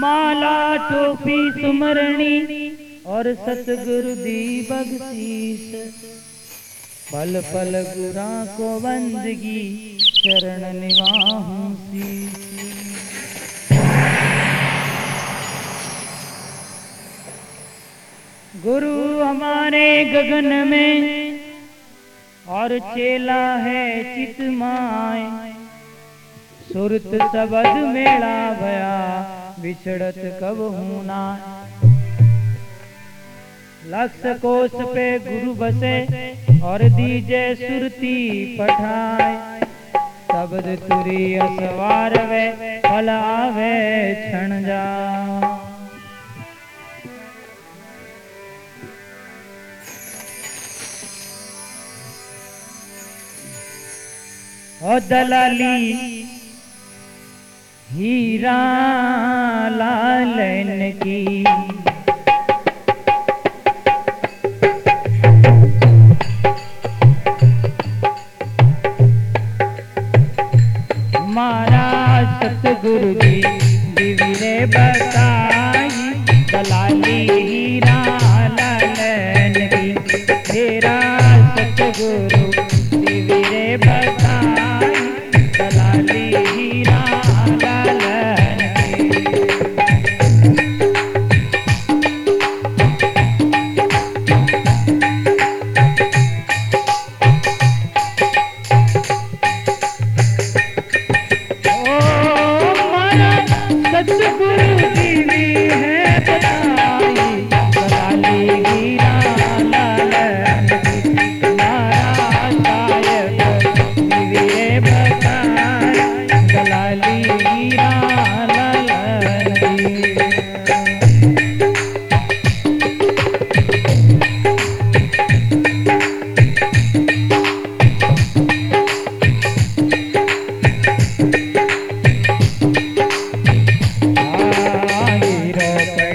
माला टोपी सुमरणी और सतगुरु दी बख्शीस पल पल गुरा को बंदगी चरण निवाहूं गुरु हमारे गगन में और चेला है चित माए। सुरत सबद मेला भया बिछड़त कब हूना लक्ष कोष पे गुरु बसे और दीजे सुरती पठाए। शब्द तुरी असवार वे फल आवे क्षण जा। ओ दलाली हीरा लालन की। सतगुरु जी ने बताई दलाली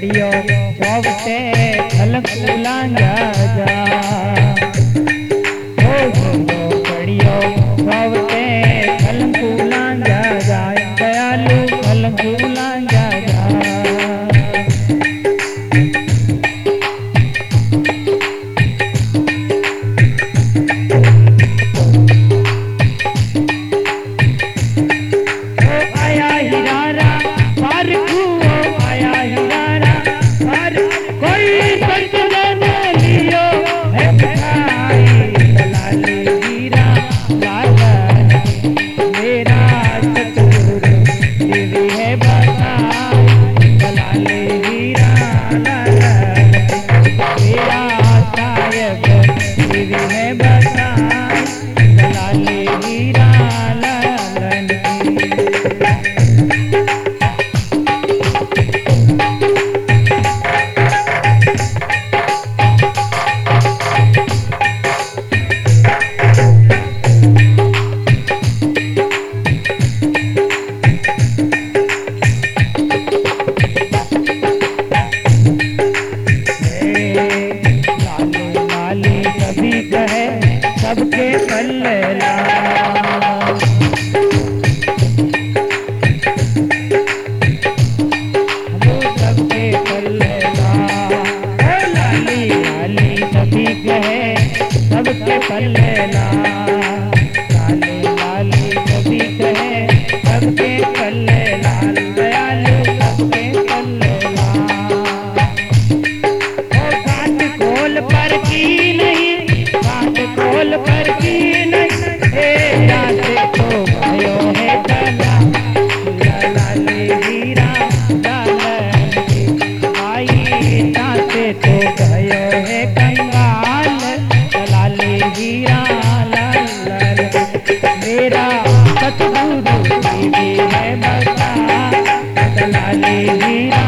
કરિયો જોવતે ખલક ઉલાંગા જા ઓ કરિયો જોવતે कहे सबके पल्ले मेरा